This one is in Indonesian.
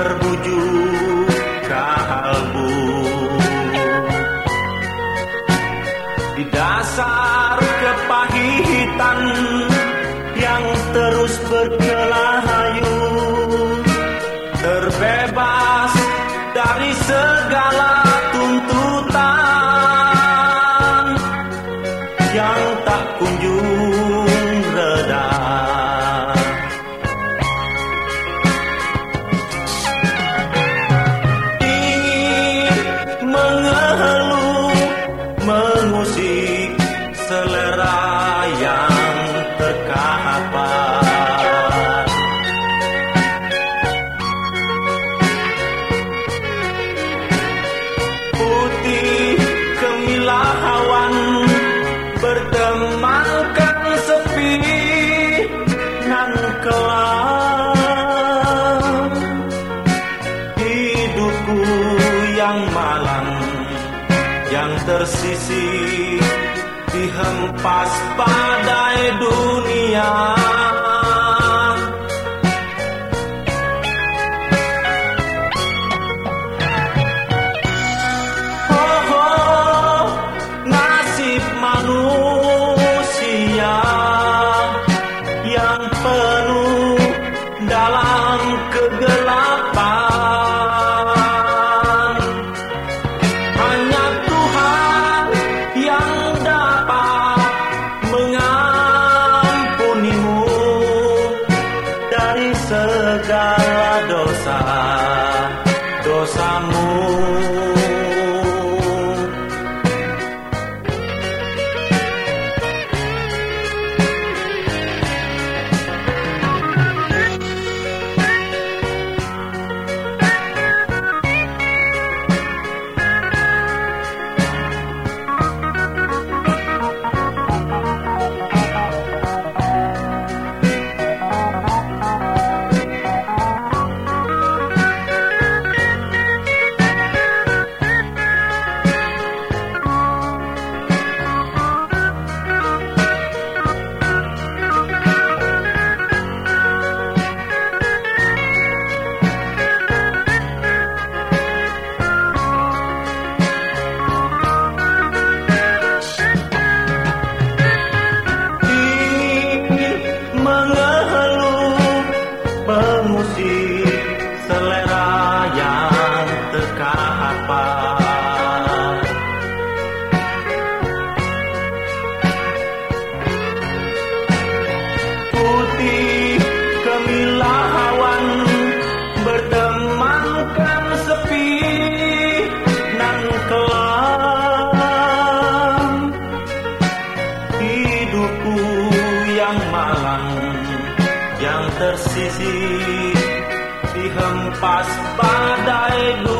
terbujuk kalbu di dasar kepahitan yang terus berkelana Pas pada dunia. Oh, oh nasib manusia yang penuh dalam kegelapan. tersisi dihempas badai lu.